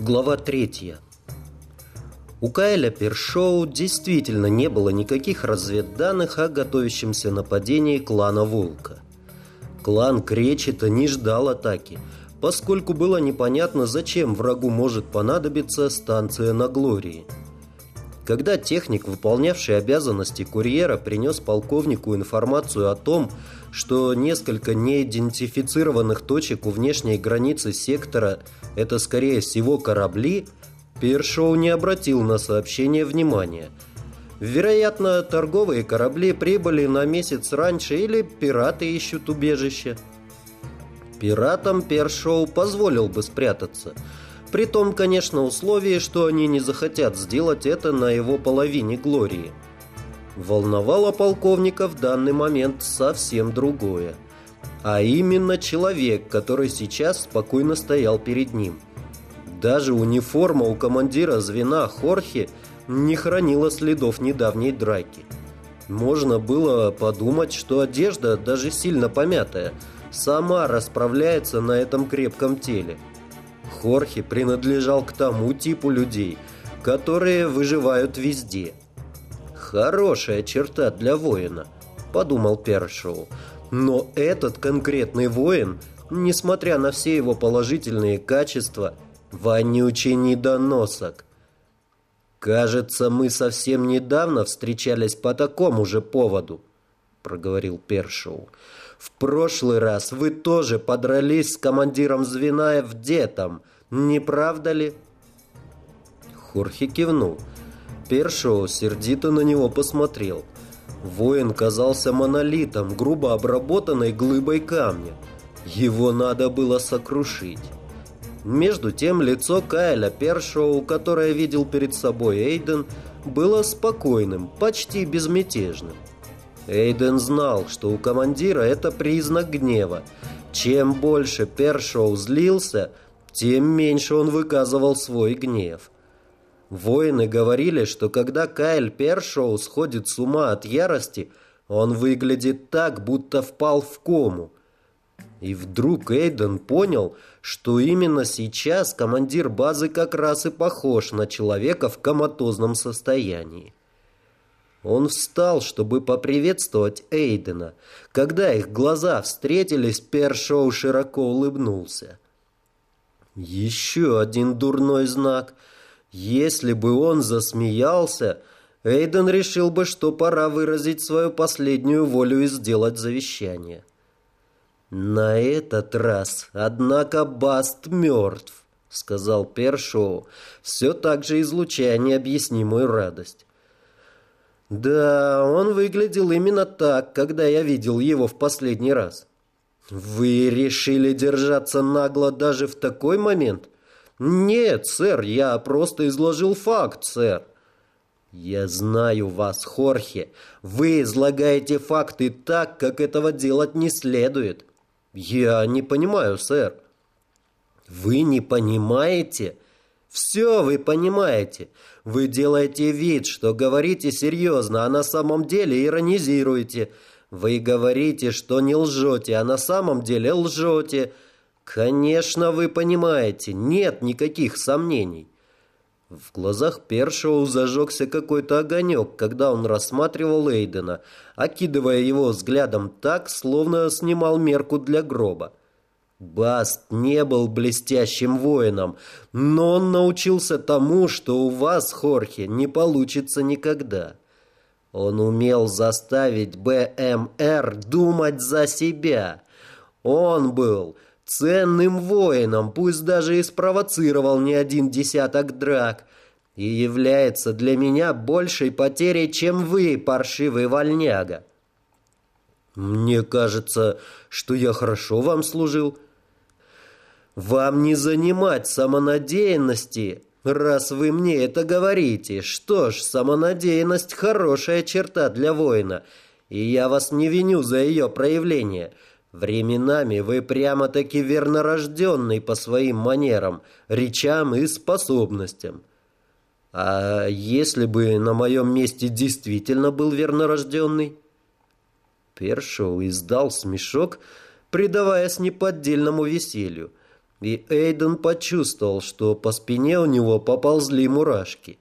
Глава третья. У Кайля Першоу действительно не было никаких разведданных о готовящемся нападении клана Волка. Клан Кречета не ждал атаки, поскольку было непонятно, зачем врагу может понадобиться станция на Глории. Когда техник, выполнявший обязанности курьера, принес полковнику информацию о том, что несколько неидентифицированных точек у внешней границы сектора – это, скорее всего, корабли, Першоу не обратил на сообщение внимания. Вероятно, торговые корабли прибыли на месяц раньше или пираты ищут убежище. Пиратам Першоу позволил бы спрятаться – при том, конечно, условии, что они не захотят сделать это на его половине Глории. Волновало полковника в данный момент совсем другое. А именно человек, который сейчас спокойно стоял перед ним. Даже униформа у командира звена Хорхе не хранила следов недавней драки. Можно было подумать, что одежда, даже сильно помятая, сама расправляется на этом крепком теле. Хорхе принадлежал к тому типу людей, которые выживают везде – Хорошая черта для воина, подумал Першоу. Но этот конкретный воин, несмотря на все его положительные качества, вонючий недоносок. «Кажется, мы совсем недавно встречались по такому же поводу», — проговорил Першоу. «В прошлый раз вы тоже подрались с командиром звена в Детом, не правда ли?» Хорхе кивнул. Першоу сердито на него посмотрел. Воин казался монолитом, грубо обработанной глыбой камня. Его надо было сокрушить. Между тем лицо Кайля Першоу, которое видел перед собой Эйден, было спокойным, почти безмятежным. Эйден знал, что у командира это признак гнева. Чем больше Першоу злился, тем меньше он выказывал свой гнев. Воины говорили, что когда Кайл Першоу сходит с ума от ярости, он выглядит так, будто впал в кому. И вдруг Эйден понял, что именно сейчас командир базы как раз и похож на человека в коматозном состоянии. Он встал, чтобы поприветствовать Эйдена. Когда их глаза встретились, Першоу широко улыбнулся. «Еще один дурной знак», если бы он засмеялся, Эйден решил бы, что пора выразить свою последнюю волю и сделать завещание. «На этот раз, однако, Баст мертв», — сказал Першоу, все так же излучая необъяснимую радость. «Да, он выглядел именно так, когда я видел его в последний раз». «Вы решили держаться нагло даже в такой момент?» «Нет, сэр, я просто изложил факт, сэр». «Я знаю вас, Хорхе. Вы излагаете факты так, как этого делать не следует». «Я не понимаю, сэр». «Вы не понимаете?» «Все вы понимаете. Вы делаете вид, что говорите серьезно, а на самом деле иронизируете. Вы говорите, что не лжете, а на самом деле лжете». «Конечно, вы понимаете, нет никаких сомнений». В глазах Першоу зажегся какой-то огонек, когда он рассматривал Эйдена, окидывая его взглядом так, словно снимал мерку для гроба. Баст не был блестящим воином, но он научился тому, что у вас, Хорхе, не получится никогда. Он умел заставить БМР думать за себя. Он был ценным воином, пусть даже и спровоцировал не один десяток драк, и является для меня большей потерей, чем вы, паршивый вольняга. Мне кажется, что я хорошо вам служил. Вам не занимать самонадеянности, раз вы мне это говорите. Что ж, самонадеянность хорошая черта для воина, и я вас не виню за ее проявление – Временами вы прямо-таки вернорожденный по своим манерам, речам и способностям. А если бы на моем месте действительно был вернорожденный? Першоу издал смешок, предаваясь неподдельному веселью. И Эйден почувствовал, что по спине у него поползли мурашки.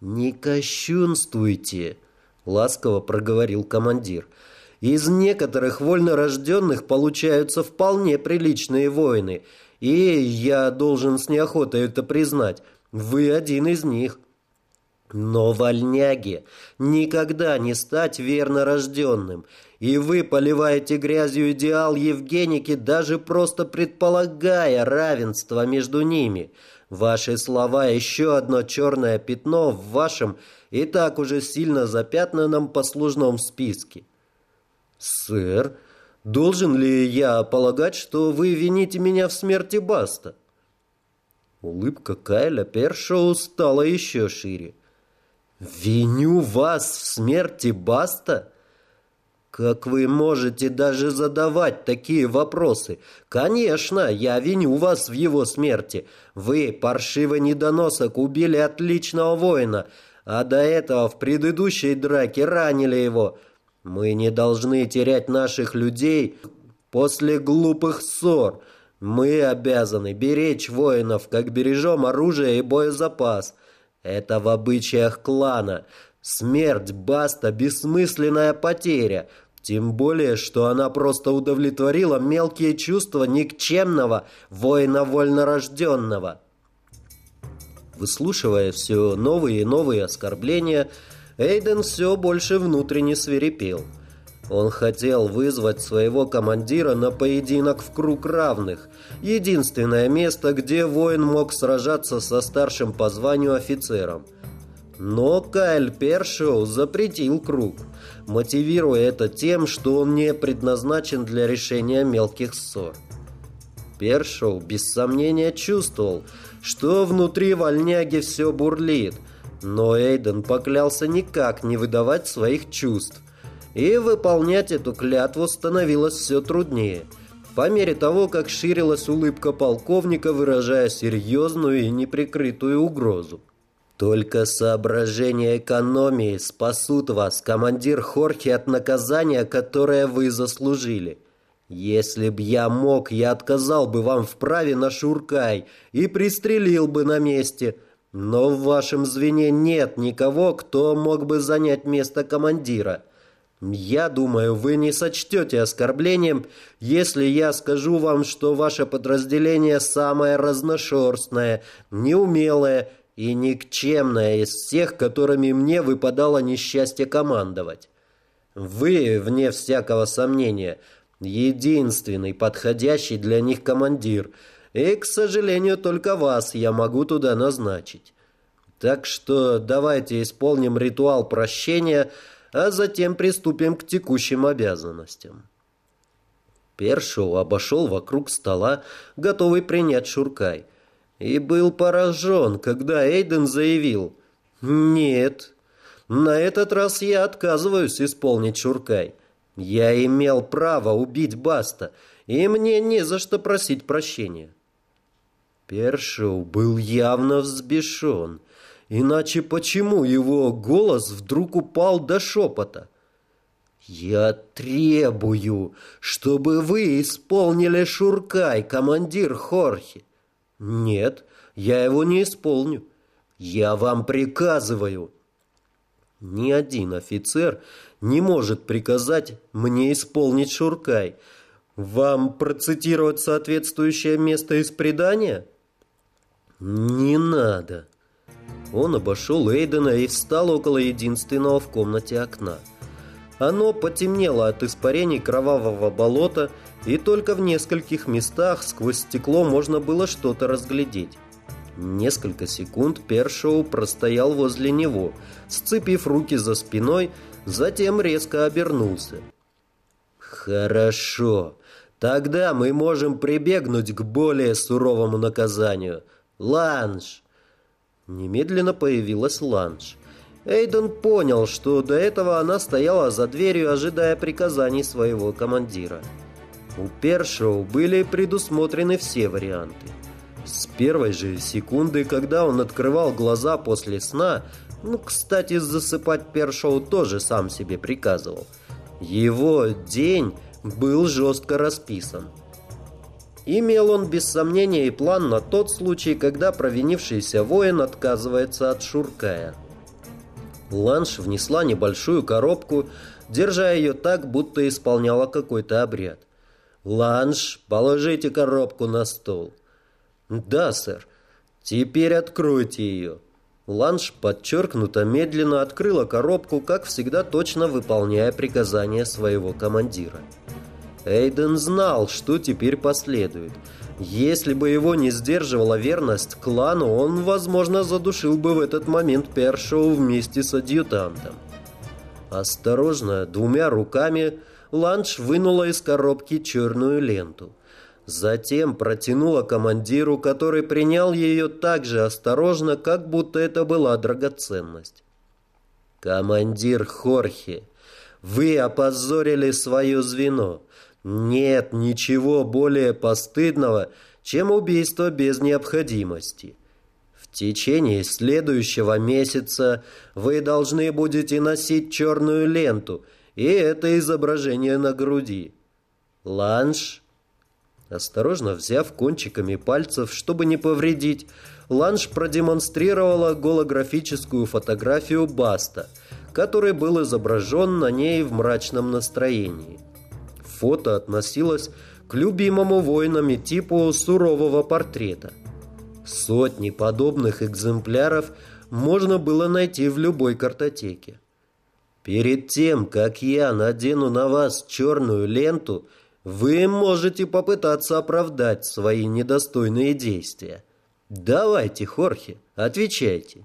«Не кощунствуйте», — ласково проговорил командир. «Из некоторых вольнорожденных получаются вполне приличные воины, и я должен с неохотой это признать, вы один из них». Но вольняги никогда не стать верно рожденным, и вы поливаете грязью идеал Евгеники, даже просто предполагая равенство между ними. Ваши слова – еще одно черное пятно в вашем и так уже сильно запятнанном послужном списке. «Сэр, должен ли я полагать, что вы вините меня в смерти Баста?» Улыбка Кайля Першоу стала еще шире. «Виню вас в смерти Баста?» «Как вы можете даже задавать такие вопросы? Конечно, я виню вас в его смерти. Вы, паршивый недоносок, убили отличного воина, а до этого в предыдущей драке ранили его. Мы не должны терять наших людей после глупых ссор. Мы обязаны беречь воинов, как бережем оружие и боезапас». Это в обычаях клана. Смерть Баста – бессмысленная потеря. Тем более, что она просто удовлетворила мелкие чувства никчемного воина вольнорожденного. Выслушивая все новые и новые оскорбления, Эйден все больше внутренне свирепел – он хотел вызвать своего командира на поединок в круг равных. Единственное место, где воин мог сражаться со старшим по званию офицером. Но Кайл Першоу запретил круг, мотивируя это тем, что он не предназначен для решения мелких ссор. Першоу без сомнения чувствовал, что внутри вольняги все бурлит, но Эйден поклялся никак не выдавать своих чувств – и выполнять эту клятву становилось все труднее, по мере того, как ширилась улыбка полковника, выражая серьезную и неприкрытую угрозу. «Только соображения экономии спасут вас, командир Хорхи, от наказания, которое вы заслужили. Если б я мог, я отказал бы вам в праве на Шуркай и пристрелил бы на месте». Но в вашем звене нет никого, кто мог бы занять место командира. Я думаю, вы не сочтете оскорблением, если я скажу вам, что ваше подразделение самое разношерстное, неумелое и никчемное из всех, которыми мне выпадало несчастье командовать. Вы, вне всякого сомнения, единственный подходящий для них командир, и, к сожалению, только вас я могу туда назначить. Так что давайте исполним ритуал прощения – а затем приступим к текущим обязанностям. Першоу обошел вокруг стола, готовый принять Шуркай, и был поражен, когда Эйден заявил «Нет, на этот раз я отказываюсь исполнить Шуркай. Я имел право убить Баста, и мне не за что просить прощения». Першоу был явно взбешен – Иначе почему его голос вдруг упал до шепота? «Я требую, чтобы вы исполнили Шуркай, командир Хорхи». «Нет, я его не исполню. Я вам приказываю». Ни один офицер не может приказать мне исполнить Шуркай. Вам процитировать соответствующее место из предания? Не надо. Он обошел Эйдена и встал около единственного в комнате окна. Оно потемнело от испарений кровавого болота, и только в нескольких местах сквозь стекло можно было что-то разглядеть. Несколько секунд Першоу простоял возле него, сцепив руки за спиной, затем резко обернулся. «Хорошо. Тогда мы можем прибегнуть к более суровому наказанию. Ланж!» Немедленно появилась Ланж. Эйден понял, что до этого она стояла за дверью, ожидая приказаний своего командира. У Першоу были предусмотрены все варианты. С первой же секунды, когда он открывал глаза после сна, ну, кстати, засыпать Першоу тоже сам себе приказывал, его день был жестко расписан. Имел он без сомнения и план на тот случай, когда провинившийся воин отказывается от Шуркая. Ланш внесла небольшую коробку, держа ее так, будто исполняла какой-то обряд. «Ланш, положите коробку на стол». «Да, сэр. Теперь откройте ее». Ланш подчеркнуто медленно открыла коробку, как всегда точно выполняя приказания своего командира. Эйден знал, что теперь последует. Если бы его не сдерживала верность клану, он, возможно, задушил бы в этот момент Першоу вместе с адъютантом. Осторожно, двумя руками, Ланш вынула из коробки черную ленту. Затем протянула командиру, который принял ее так же осторожно, как будто это была драгоценность. «Командир Хорхе, вы опозорили свое звено. Нет ничего более постыдного, чем убийство без необходимости. В течение следующего месяца вы должны будете носить черную ленту, и это изображение на груди. Ланш Осторожно взяв кончиками пальцев, чтобы не повредить, Ланш продемонстрировала голографическую фотографию Баста, который был изображен на ней в мрачном настроении. Фото относилось к любимому воинами типу сурового портрета. Сотни подобных экземпляров можно было найти в любой картотеке. Перед тем, как я надену на вас черную ленту – вы можете попытаться оправдать свои недостойные действия. Давайте, Хорхе, отвечайте.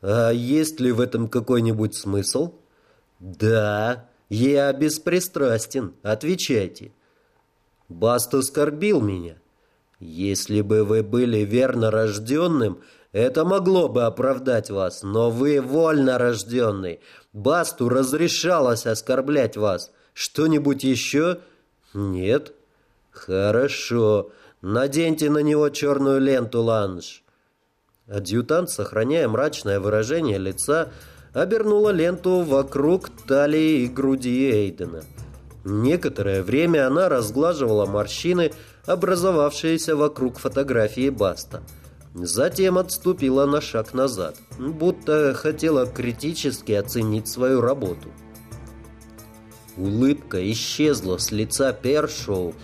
А есть ли в этом какой-нибудь смысл? Да, я беспристрастен, отвечайте. Баст оскорбил меня. Если бы вы были верно рожденным, это могло бы оправдать вас, но вы вольно рожденный. Басту разрешалось оскорблять вас. Что-нибудь еще «Нет?» «Хорошо. Наденьте на него черную ленту, Ланж». Адъютант, сохраняя мрачное выражение лица, обернула ленту вокруг талии и груди Эйдена. Некоторое время она разглаживала морщины, образовавшиеся вокруг фотографии Баста. Затем отступила на шаг назад, будто хотела критически оценить свою работу. Улыбка исчезла с лица Першоу,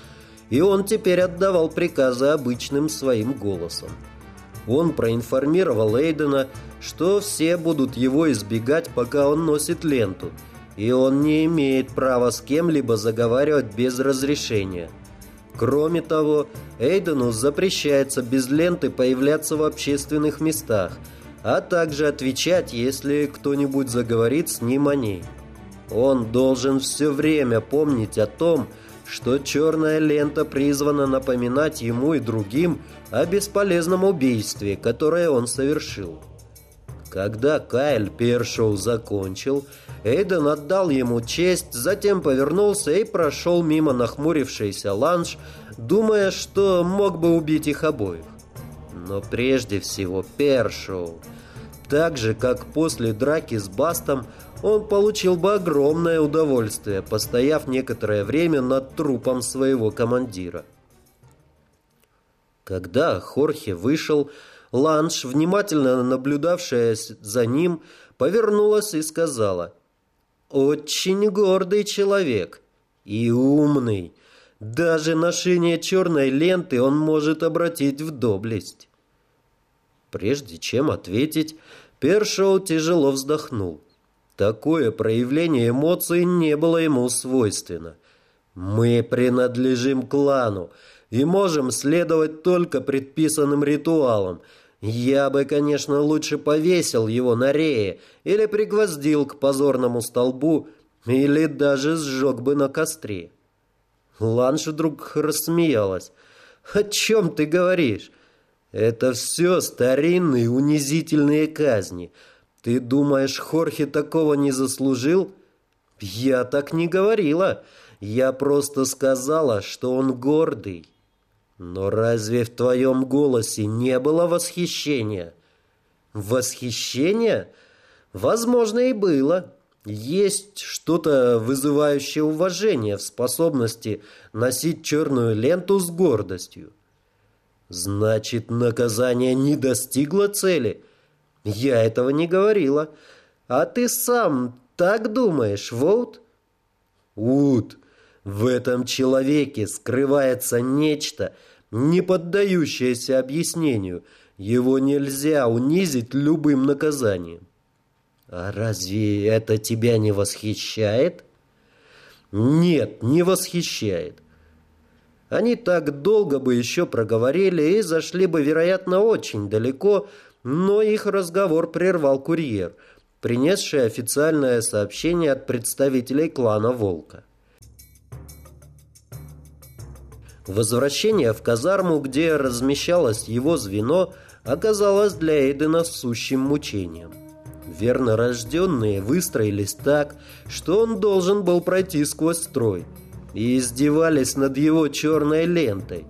и он теперь отдавал приказы обычным своим голосом. Он проинформировал Эйдена, что все будут его избегать, пока он носит ленту, и он не имеет права с кем-либо заговаривать без разрешения. Кроме того, Эйдену запрещается без ленты появляться в общественных местах, а также отвечать, если кто-нибудь заговорит с ним о ней. Он должен все время помнить о том, что черная лента призвана напоминать ему и другим о бесполезном убийстве, которое он совершил. Когда Кайл Першоу закончил, Эйден отдал ему честь, затем повернулся и прошел мимо нахмурившийся ланж, думая, что мог бы убить их обоих. Но прежде всего Першоу. Так же, как после драки с Бастом, он получил бы огромное удовольствие, постояв некоторое время над трупом своего командира. Когда Хорхе вышел, Ланш, внимательно наблюдавшая за ним, повернулась и сказала «Очень гордый человек и умный. Даже ношение черной ленты он может обратить в доблесть». Прежде чем ответить, Першоу тяжело вздохнул. Такое проявление эмоций не было ему свойственно. Мы принадлежим клану и можем следовать только предписанным ритуалам. Я бы, конечно, лучше повесил его на рее или пригвоздил к позорному столбу, или даже сжег бы на костре. Ланш вдруг рассмеялась. «О чем ты говоришь? Это все старинные унизительные казни». «Ты думаешь, Хорхе такого не заслужил?» «Я так не говорила. Я просто сказала, что он гордый». «Но разве в твоем голосе не было восхищения?» «Восхищение? Возможно, и было. Есть что-то вызывающее уважение в способности носить черную ленту с гордостью. Значит, наказание не достигло цели? Я этого не говорила. А ты сам так думаешь, Воут? Ут, в этом человеке скрывается нечто, не поддающееся объяснению. Его нельзя унизить любым наказанием. А разве это тебя не восхищает? Нет, не восхищает. Они так долго бы еще проговорили и зашли бы, вероятно, очень далеко, но их разговор прервал курьер, принесший официальное сообщение от представителей клана Волка. Возвращение в казарму, где размещалось его звено, оказалось для Эйдена сущим мучением. Верно рожденные выстроились так, что он должен был пройти сквозь строй, и издевались над его черной лентой.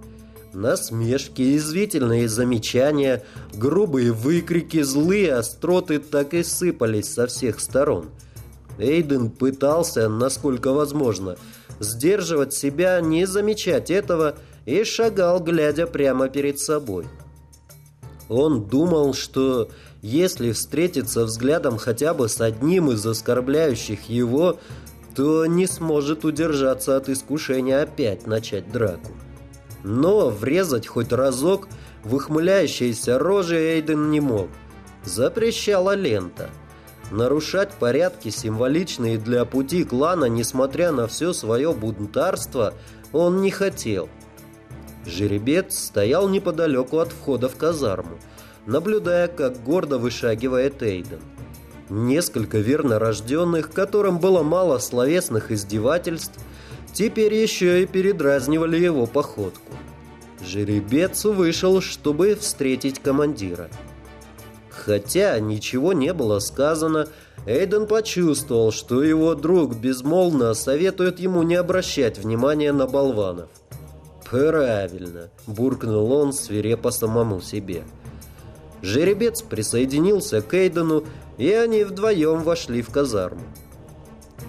Насмешки, извительные замечания, грубые выкрики, злые остроты так и сыпались со всех сторон. Эйден пытался, насколько возможно, сдерживать себя, не замечать этого и шагал, глядя прямо перед собой. Он думал, что если встретиться взглядом хотя бы с одним из оскорбляющих его, то не сможет удержаться от искушения опять начать драку. Но врезать хоть разок в ухмыляющиеся рожи Эйден не мог. Запрещала лента – Нарушать порядки, символичные для пути клана, несмотря на все свое бунтарство, он не хотел. Жеребец стоял неподалеку от входа в казарму, наблюдая, как гордо вышагивает Эйден. Несколько верно рожденных, которым было мало словесных издевательств, теперь еще и передразнивали его походку. Жеребец вышел, чтобы встретить командира. Хотя ничего не было сказано, Эйден почувствовал, что его друг безмолвно советует ему не обращать внимания на болванов. «Правильно», – буркнул он свирепо самому себе. Жеребец присоединился к Эйдену, и они вдвоем вошли в казарму.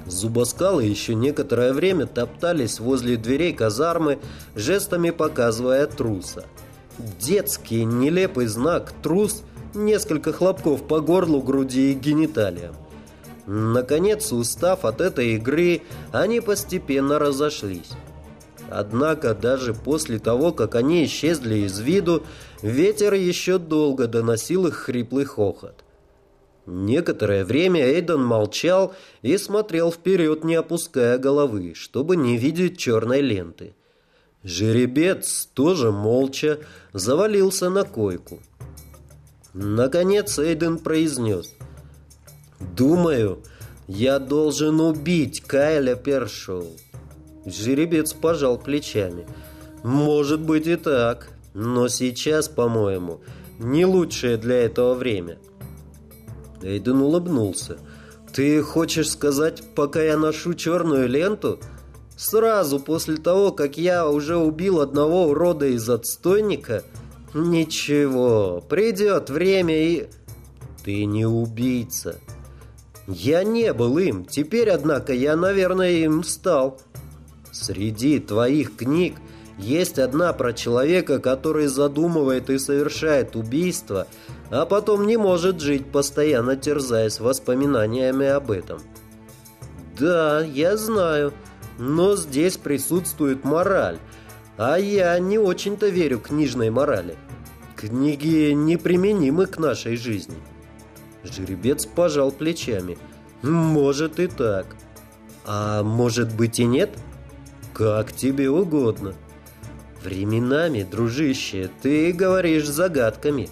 Зубоскалы еще некоторое время топтались возле дверей казармы, жестами показывая труса. Детский нелепый знак «трус» несколько хлопков по горлу, груди и гениталиям. Наконец, устав от этой игры, они постепенно разошлись. Однако даже после того, как они исчезли из виду, ветер еще долго доносил их хриплый хохот. Некоторое время Эйден молчал и смотрел вперед, не опуская головы, чтобы не видеть черной ленты. Жеребец тоже молча завалился на койку. Наконец Эйден произнес. «Думаю, я должен убить Кайля Першоу». Жеребец пожал плечами. «Может быть и так, но сейчас, по-моему, не лучшее для этого время». Эйден улыбнулся. «Ты хочешь сказать, пока я ношу черную ленту?» Сразу после того, как я уже убил одного урода из отстойника, «Ничего, придет время и...» «Ты не убийца». «Я не был им, теперь, однако, я, наверное, им стал». «Среди твоих книг есть одна про человека, который задумывает и совершает убийство, а потом не может жить, постоянно терзаясь воспоминаниями об этом». «Да, я знаю, но здесь присутствует мораль». А я не очень-то верю книжной морали. Книги неприменимы к нашей жизни. Жеребец пожал плечами. Может и так. А может быть и нет? Как тебе угодно. Временами, дружище, ты говоришь загадками.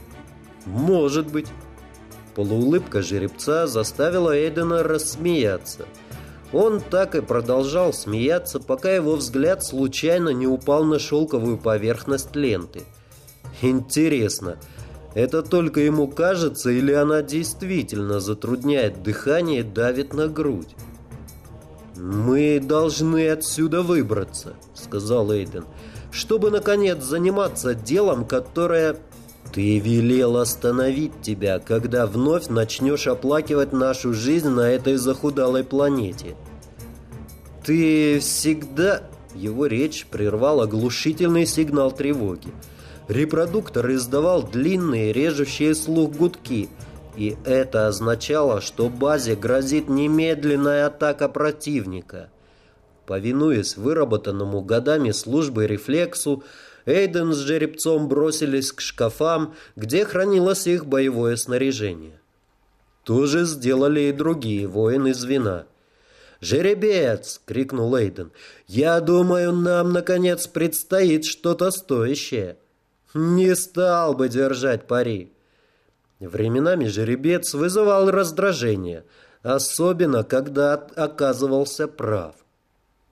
Может быть. Полуулыбка жеребца заставила Эйдена рассмеяться. Он так и продолжал смеяться, пока его взгляд случайно не упал на шелковую поверхность ленты. Интересно, это только ему кажется или она действительно затрудняет дыхание и давит на грудь? «Мы должны отсюда выбраться», — сказал Эйден, «чтобы, наконец, заниматься делом, которое...» Ты велел остановить тебя, когда вновь начнешь оплакивать нашу жизнь на этой захудалой планете. Ты всегда... Его речь прервал оглушительный сигнал тревоги. Репродуктор издавал длинные, режущие слух гудки, и это означало, что базе грозит немедленная атака противника. Повинуясь выработанному годами службы рефлексу, Эйден с жеребцом бросились к шкафам, где хранилось их боевое снаряжение. То же сделали и другие воины звена. «Жеребец!» — крикнул Эйден. «Я думаю, нам, наконец, предстоит что-то стоящее». «Не стал бы держать пари». Временами жеребец вызывал раздражение, особенно когда оказывался прав.